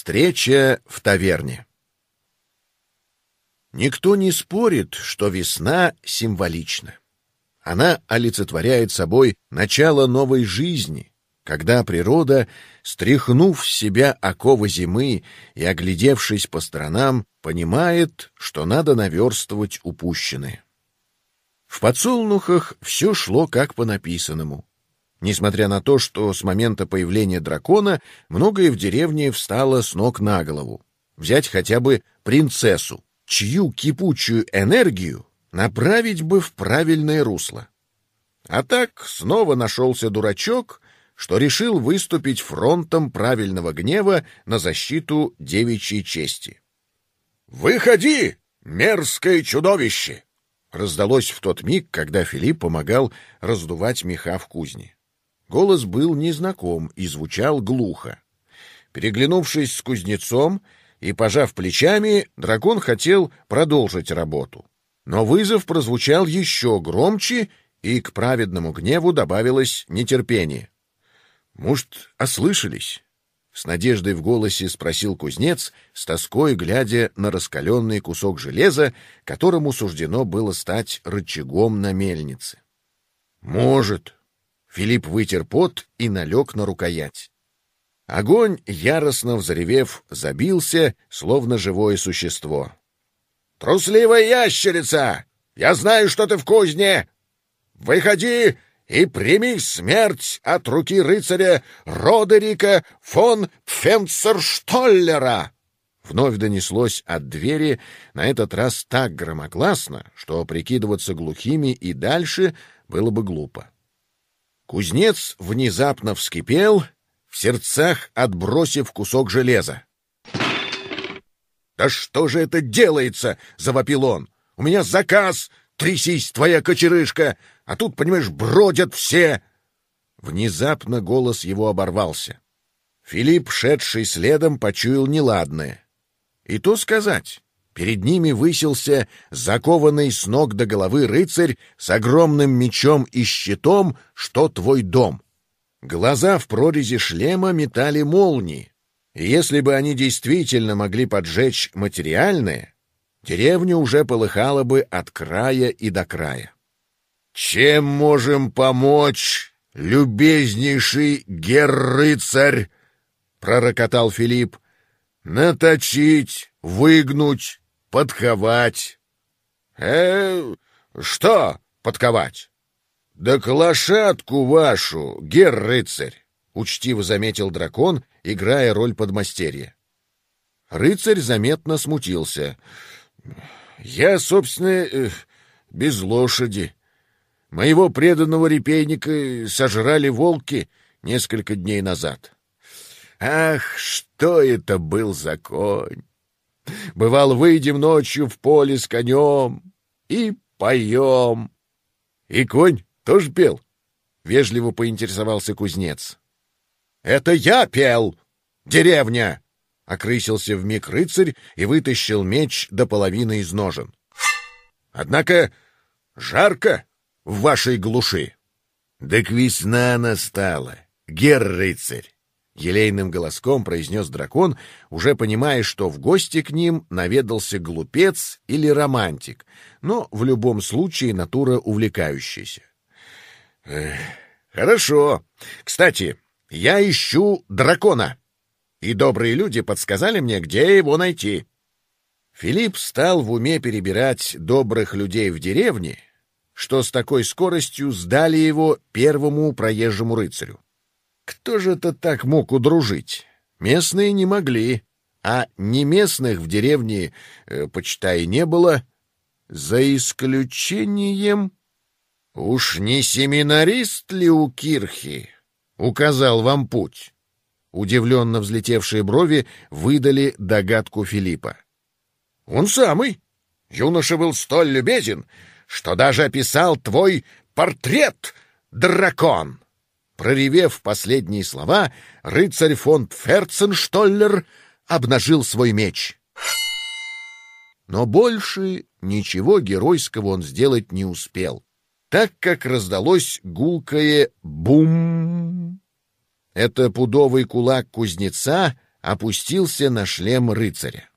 Встреча в таверне. Никто не спорит, что весна символична. Она олицетворяет собой начало новой жизни, когда природа, стряхнув с себя оковы зимы и оглядевшись по сторонам, понимает, что надо наверстывать упущенное. В подсолнухах все шло как по написанному. Несмотря на то, что с момента появления дракона многое в деревне встало с ног на голову. Взять хотя бы принцессу, чью кипучую энергию направить бы в правильное русло. А так снова нашелся дурачок, что решил выступить фронтом правильного гнева на защиту девичьей чести. «Выходи, мерзкое чудовище!» раздалось в тот миг, когда Филипп помогал раздувать меха в кузне. Голос был незнаком и звучал глухо. Переглянувшись с кузнецом и пожав плечами, дракон хотел продолжить работу. Но вызов прозвучал еще громче, и к праведному гневу добавилось нетерпение. «Может, ослышались?» — с надеждой в голосе спросил кузнец, с тоской глядя на раскаленный кусок железа, которому суждено было стать рычагом на мельнице. «Может», Филипп вытер пот и налег на рукоять. Огонь, яростно взревев, забился, словно живое существо. «Трусливая ящерица! Я знаю, что ты в кузне! Выходи и прими смерть от руки рыцаря Родерика фон Пфенцерштоллера!» Вновь донеслось от двери, на этот раз так громогласно, что прикидываться глухими и дальше было бы глупо. Кузнец внезапно вскипел, в сердцах отбросив кусок железа. «Да что же это делается?» — завопил он. «У меня заказ! Трясись, твоя кочерышка! А тут, понимаешь, бродят все!» Внезапно голос его оборвался. Филипп, шедший следом, почуял неладное. И то сказать. Перед ними высился закованный с ног до головы рыцарь с огромным мечом и щитом, что твой дом. Глаза в прорези шлема метали молнии. И если бы они действительно могли поджечь материальное, деревня уже полыхала бы от края и до края. «Чем можем помочь, любезнейший гер-рыцарь?» — пророкотал Филипп. «Наточить, выгнуть, подковать. Э, что подковать? Да к лошадку вашу, гер-рыцарь, учтиво заметил дракон, играя роль подмастерья. Рыцарь заметно смутился. Я, собственно, без лошади. Моего преданного репейника сожрали волки несколько дней назад. Ах, что это был за конь! Бывал, выйдем ночью в поле с конем и поем. И конь тоже пел? Вежливо поинтересовался кузнец. Это я пел, деревня! Окрысился вмиг рыцарь и вытащил меч до половины из ножен. Однако жарко в вашей глуши. Да весна настала, гер-рыцарь. Елейным голоском произнес дракон, уже понимая, что в гости к ним наведался глупец или романтик, но в любом случае натура увлекающаяся. «Хорошо. Кстати, я ищу дракона, и добрые люди подсказали мне, где его найти». Филипп стал в уме перебирать добрых людей в деревне, что с такой скоростью сдали его первому проезжему рыцарю. Кто же это так мог удружить? Местные не могли, а не местных в деревне, э, почитай, не было, за исключением... Уж не семинарист ли у Кирхи указал вам путь? Удивленно взлетевшие брови выдали догадку Филиппа. Он самый. Юноша был столь любезен, что даже описал твой портрет, дракон. Проревев последние слова, рыцарь фон Ферценштоллер обнажил свой меч. Но больше ничего геройского он сделать не успел, так как раздалось гулкое «бум». Это пудовый кулак кузнеца опустился на шлем рыцаря.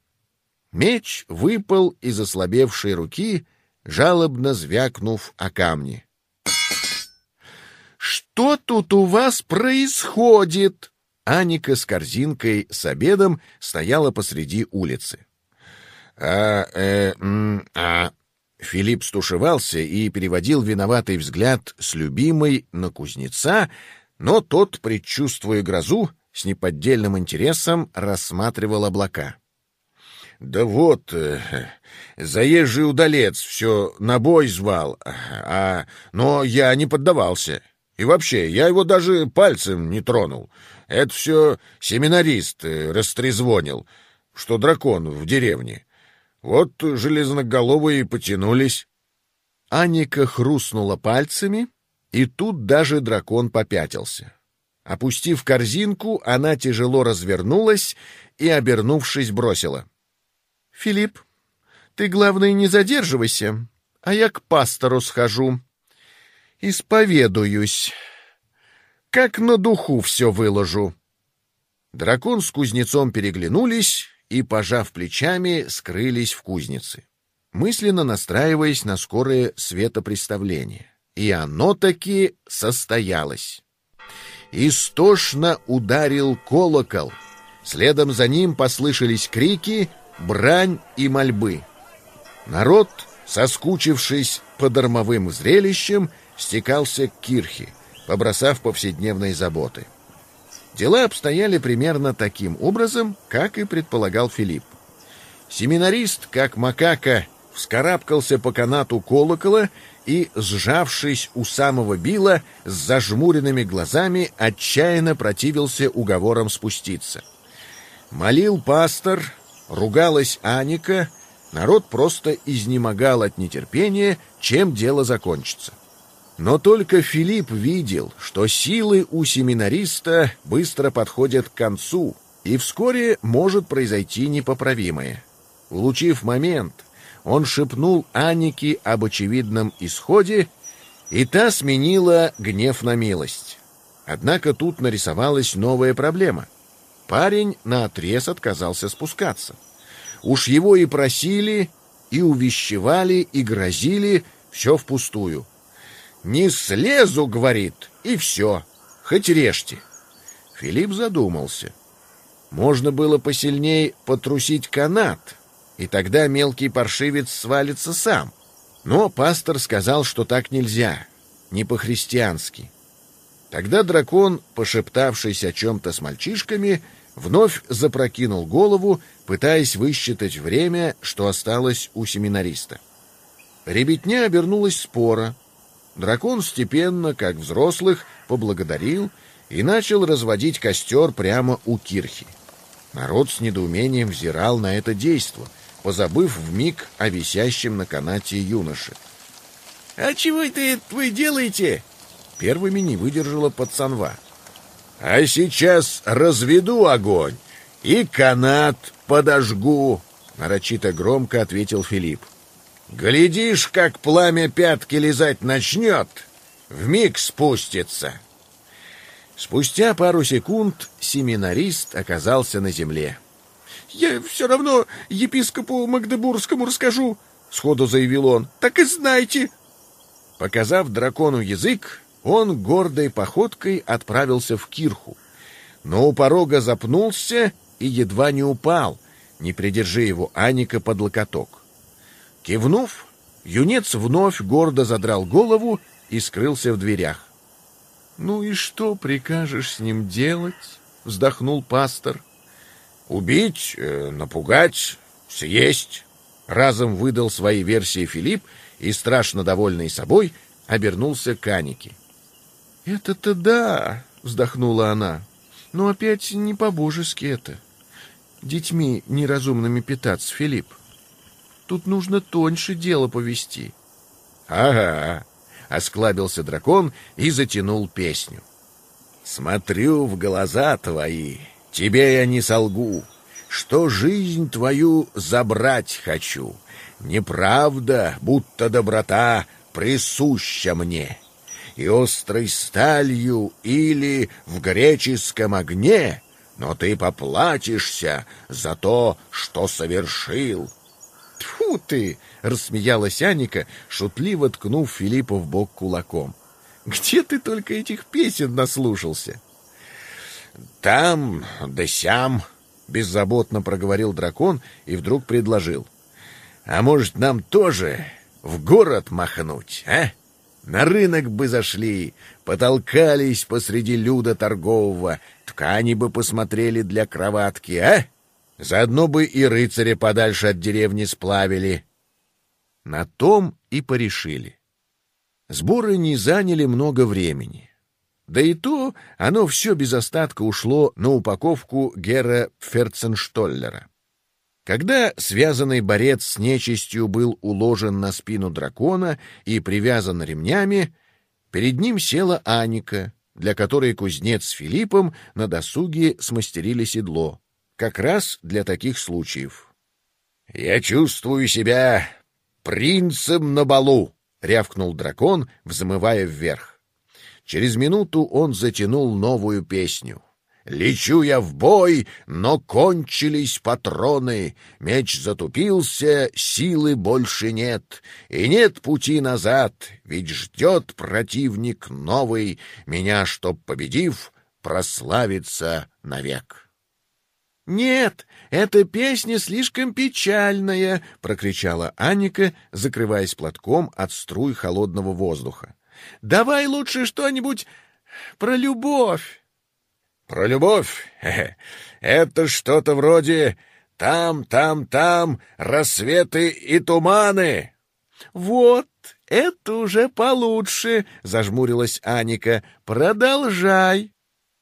Меч выпал из ослабевшей руки, жалобно звякнув о камни. «Что тут у вас происходит?» Аника с корзинкой с обедом стояла посреди улицы. «А, э, а...» Филипп стушевался и переводил виноватый взгляд с любимой на кузнеца, но тот, предчувствуя грозу, с неподдельным интересом рассматривал облака. «Да вот, э, заезжий удалец все на бой звал, а, но я не поддавался. И вообще, я его даже пальцем не тронул. Это все семинарист э, растрезвонил, что дракон в деревне. Вот железноголовые потянулись». Анника хрустнула пальцами, и тут даже дракон попятился. Опустив корзинку, она тяжело развернулась и, обернувшись, бросила. — Филипп, ты, главное, не задерживайся, а я к пастору схожу. Исповедуюсь. Как на духу все выложу. Дракон с кузнецом переглянулись и, пожав плечами, скрылись в кузнице, мысленно настраиваясь на скорое светопреставление. И оно таки состоялось. Истошно ударил колокол. Следом за ним послышались крики, брань и мольбы. Народ, соскучившись по дармовым зрелищам, стекался к кирхе, побросав повседневные заботы. Дела обстояли примерно таким образом, как и предполагал Филипп. Семинарист, как макака, вскарабкался по канату колокола и, сжавшись у самого била, с зажмуренными глазами отчаянно противился уговорам спуститься. Молил пастор, ругалась Аника, народ просто изнемогал от нетерпения, чем дело закончится. Но только Филипп видел, что силы у семинариста быстро подходят к концу, и вскоре может произойти непоправимое. Улучив момент, он шепнул Анике об очевидном исходе, и та сменила гнев на милость. Однако тут нарисовалась новая проблема. Парень наотрез отказался спускаться. Уж его и просили, и увещевали, и грозили, все впустую. «Не слезу», — говорит, — «и все, хоть режьте». Филипп задумался. Можно было посильней потрусить канат — и тогда мелкий паршивец свалится сам. Но пастор сказал, что так нельзя, не по-христиански. Тогда дракон, пошептавшись о чем-то с мальчишками, вновь запрокинул голову, пытаясь высчитать время, что осталось у семинариста. Ребятня обернулась спора. Дракон степенно, как взрослых, поблагодарил и начал разводить костер прямо у кирхи. Народ с недоумением взирал на это действо — позабыв в миг о висящем на канате юноше. — А чего это вы делаете? Первыми не выдержала пацанва. — А сейчас разведу огонь и канат подожгу, — нарочито громко ответил Филипп. — Глядишь, как пламя пятки лизать начнет, вмиг спустится. Спустя пару секунд семинарист оказался на земле. «Я все равно епископу Магдебургскому расскажу», — сходу заявил он. «Так и знайте». Показав дракону язык, он гордой походкой отправился в кирху. Но у порога запнулся и едва не упал, не придержи его Аника под локоток. Кивнув, юнец вновь гордо задрал голову и скрылся в дверях. — Ну и что прикажешь с ним делать? — вздохнул пастор. — Убить, э, напугать, съесть. Разом выдал свои версии Филипп и, страшно довольный собой, обернулся к Анике. «Это-то да!» — вздохнула она. «Но опять не по-божески это. Детьми неразумными питаться, Филипп. Тут нужно тоньше дело повести». «Ага!» — осклабился дракон и затянул песню. «Смотрю в глаза твои, Тебе я не солгу, что жизнь твою забрать хочу. Неправда, будто доброта присуща мне. И острой сталью или в греческом огне но ты поплатишься за то, что совершил. Тьфу ты! — рассмеялась Аника, шутливо ткнув Филиппа в бок кулаком. «Где ты только этих песен наслушался?» «Там да сям», — беззаботно проговорил дракон и вдруг предложил. «А может, нам тоже в город махнуть, а? На рынок бы зашли, потолкались посреди люда торгового, ткани бы посмотрели для кроватки, а? Заодно бы и рыцаря подальше от деревни сплавили». На том и порешили. Сборы не заняли много времени. Да и то оно все без остатка ушло на упаковку Гера Ферценштоллера. Когда связанный борец с нечистью был уложен на спину дракона и привязан ремнями, перед ним села Аника, для которой кузнец с Филиппом на досуге смастерили седло, как раз для таких случаев. «Я чувствую себя принцем на балу!» — рявкнул дракон, взмывая вверх. Через минуту он затянул новую песню. «Лечу я в бой, но кончились патроны, меч затупился, силы больше нет, и нет пути назад, ведь ждет противник новый, меня, чтоб победив, прославиться навек». «Нет, эта песня слишком печальная!» — прокричала Анника, закрываясь платком от струй холодного воздуха. «Давай лучше что-нибудь про любовь!» «Про любовь? Это что-то вроде «Там, там, там рассветы и туманы!» «Вот, это уже получше!» — зажмурилась Аника. «Продолжай!»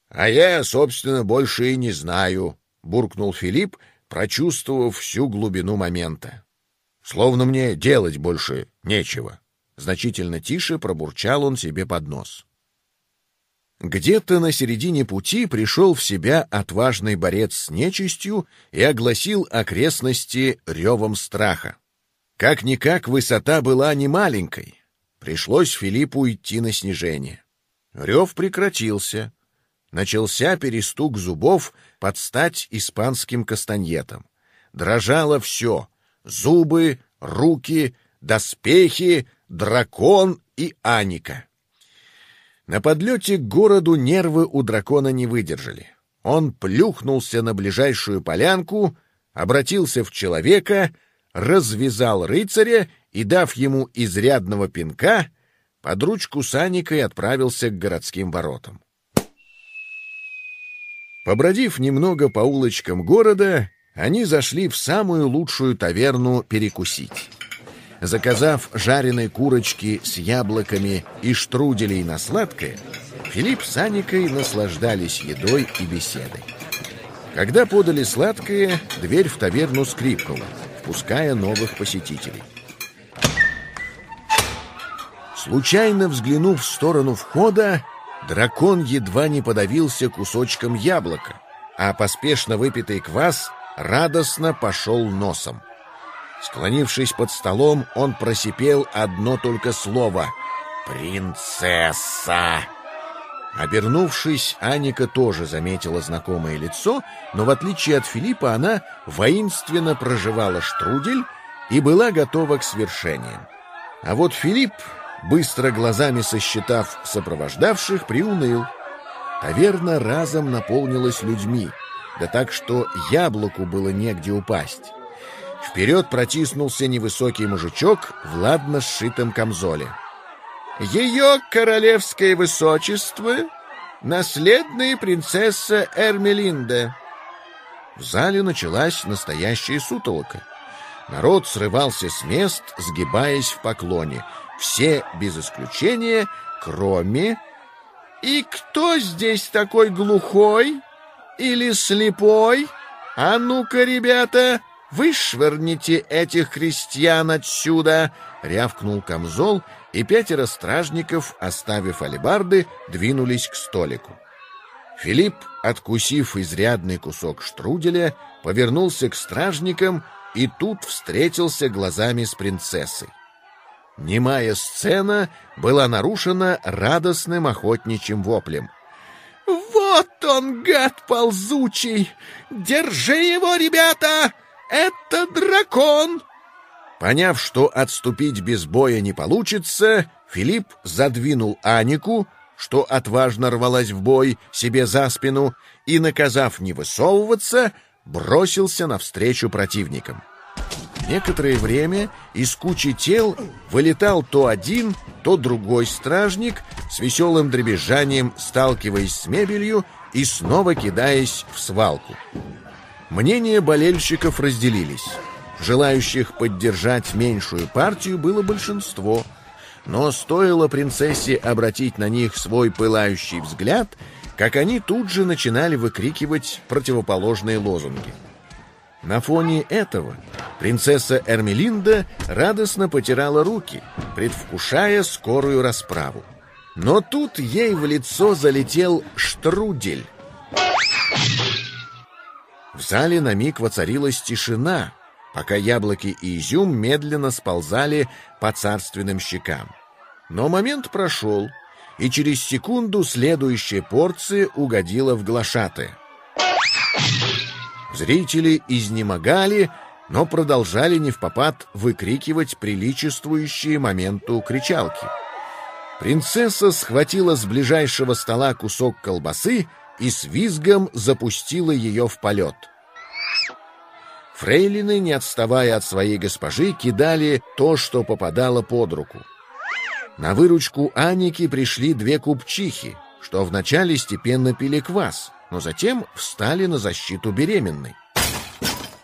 «А я, собственно, больше и не знаю», — буркнул Филипп, прочувствовав всю глубину момента. «Словно мне делать больше нечего». Значительно тише пробурчал он себе под нос. Где-то на середине пути пришел в себя отважный борец с нечистью и огласил окрестности ревом страха. Как-никак высота была не маленькой. Пришлось Филиппу идти на снижение. Рев прекратился. Начался перестук зубов под стать испанским кастаньетом. Дрожало все — зубы, руки, доспехи, дракон и Аника. На подлете к городу нервы у дракона не выдержали. Он плюхнулся на ближайшую полянку, обратился в человека, развязал рыцаря и, дав ему изрядного пинка, под ручку с Аникой отправился к городским воротам. Побродив немного по улочкам города, они зашли в самую лучшую таверну перекусить. Заказав жареные курочки с яблоками и штруделей на сладкое, Филипп с Аникой наслаждались едой и беседой. Когда подали сладкое, дверь в таверну скрипнула, впуская новых посетителей. Случайно взглянув в сторону входа, дракон едва не подавился кусочком яблока, а поспешно выпитый квас радостно пошел носом. Склонившись под столом, он просипел одно только слово «Принцесса!». Обернувшись, Аника тоже заметила знакомое лицо, но в отличие от Филиппа она воинственно проживала штрудель и была готова к свершениям. А вот Филипп быстро глазами сосчитав сопровождавших, приуныл. Таверна разом наполнилась людьми, да так, что яблоку было негде упасть. Вперед протиснулся невысокий мужичок в ладно сшитом камзоле. «Ее королевское высочество — наследная принцесса Эрмелинда». В зале началась настоящая сутолока. Народ срывался с мест, сгибаясь в поклоне — все без исключения, кроме... «И кто здесь такой глухой или слепой? А ну-ка, ребята, вышвырните этих крестьян отсюда!» — рявкнул камзол, и пятеро стражников, оставив алебарды, двинулись к столику. Филипп, откусив изрядный кусок штруделя, повернулся к стражникам и тут встретился глазами с принцессой. Немая сцена была нарушена радостным охотничьим воплем. Вот он, гад ползучий! Держи его, ребята! Это дракон!» Поняв, что отступить без боя не получится, Филипп задвинул Анику, что отважно рвалась в бой себе за спину, и, наказав не высовываться, бросился навстречу противникам. Некоторое время из кучи тел вылетал то один, то другой стражник, с веселым дребезжанием сталкиваясь с мебелью и снова кидаясь в свалку. Мнения болельщиков разделились. Желающих поддержать меньшую партию было большинство, но стоило принцессе обратить на них свой пылающий взгляд, как они тут же начинали выкрикивать противоположные лозунги. На фоне этого принцесса Эрмелинда радостно потирала руки, предвкушая скорую расправу. Но тут ей в лицо залетел штрудель. В зале на миг воцарилась тишина, пока яблоки и изюм медленно сползали по царственным щекам. Но момент прошел, и через секунду следующая порция угодила в глашатые. Зрители изнемогали, но продолжали не в попад выкрикивать приличествующие моменту кричалки. Принцесса схватила с ближайшего стола кусок колбасы и с визгом запустила ее в полет — Фрейлины, не отставая от своей госпожи, кидали то, что попадало под руку. На выручку Аники пришли две купчихи, что вначале степенно пили квас, но затем встали на защиту беременной.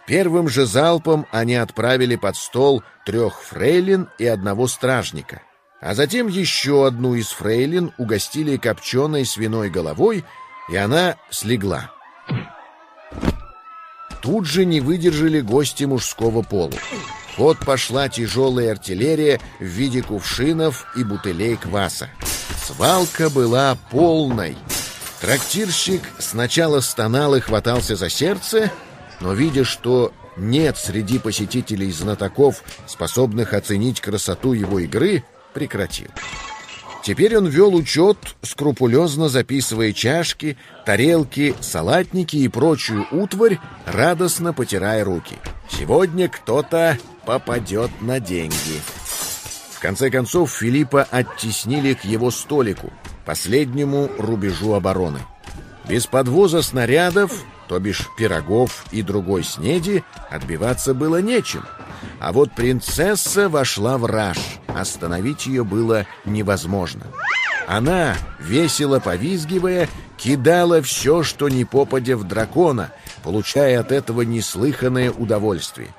Первым же залпом они отправили под стол трех фрейлин и одного стражника, а затем еще одну из фрейлин угостили копченой свиной головой, и она слегла. Тут же не выдержали гости мужского пола. Вот пошла тяжелая артиллерия в виде кувшинов и бутылей кваса. Свалка была полной. Трактирщик сначала стонал и хватался за сердце, но, видя, что нет среди посетителей знатоков, способных оценить красоту его игры, прекратил. Теперь он вел учет, скрупулезно записывая чашки, тарелки, салатники и прочую утварь, радостно потирая руки. Сегодня кто-то попадет на деньги. В конце концов Филиппа оттеснили к его столику, последнему рубежу обороны. Без подвоза снарядов, то бишь пирогов и другой снеди, отбиваться было нечем. А вот принцесса вошла в раж — Остановить ее было невозможно. Она, весело повизгивая, кидала все, что не попадя в дракона, получая от этого неслыханное удовольствие.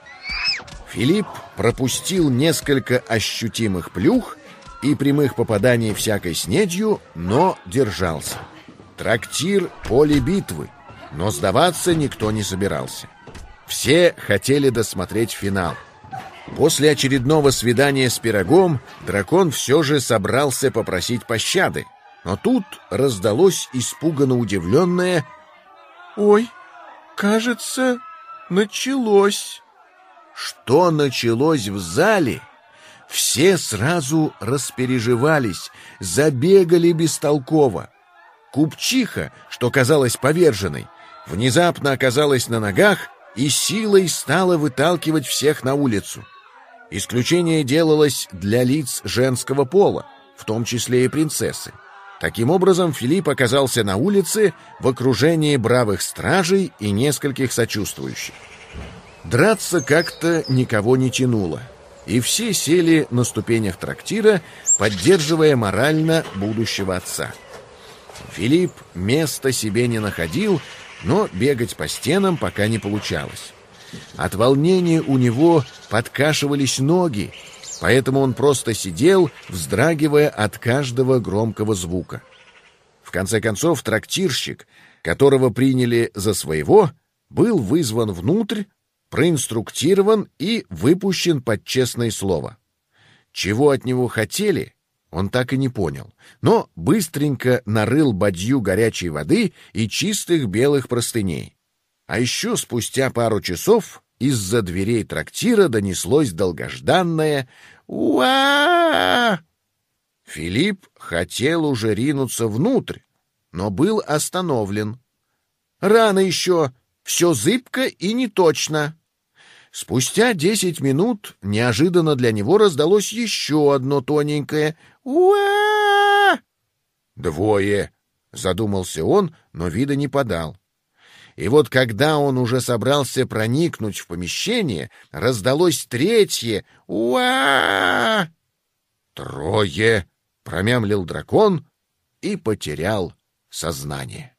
Филипп пропустил несколько ощутимых плюх и прямых попаданий всякой снедью, но держался. Трактир — поле битвы, но сдаваться никто не собирался. Все хотели досмотреть финал — После очередного свидания с пирогом дракон все же собрался попросить пощады. Но тут раздалось испуганно удивленное «Ой, кажется, началось». Что началось в зале? Все сразу распереживались, забегали бестолково. Купчиха, что казалась поверженной, внезапно оказалась на ногах и силой стала выталкивать всех на улицу. Исключение делалось для лиц женского пола, в том числе и принцессы. Таким образом, Филипп оказался на улице в окружении бравых стражей и нескольких сочувствующих. Драться как-то никого не тянуло, и все сели на ступенях трактира, поддерживая морально будущего отца. Филипп места себе не находил, но бегать по стенам пока не получалось. От волнения у него подкашивались ноги, поэтому он просто сидел, вздрагивая от каждого громкого звука. В конце концов, трактирщик, которого приняли за своего, был вызван внутрь, проинструктирован и выпущен под честное слово. Чего от него хотели, он так и не понял, но быстренько нарыл бадью горячей воды и чистых белых простыней. А еще спустя пару часов из-за дверей трактира донеслось долгожданное «Уа!». Филипп хотел уже ринуться внутрь, но был остановлен. Рано еще, все зыбко и неточно. Спустя десять минут неожиданно для него раздалось еще одно тоненькое уа «Двое!» — задумался он, но вида не подал. И вот когда он уже собрался проникнуть в помещение, раздалось третье уа «Трое!» — промямлил дракон и потерял сознание.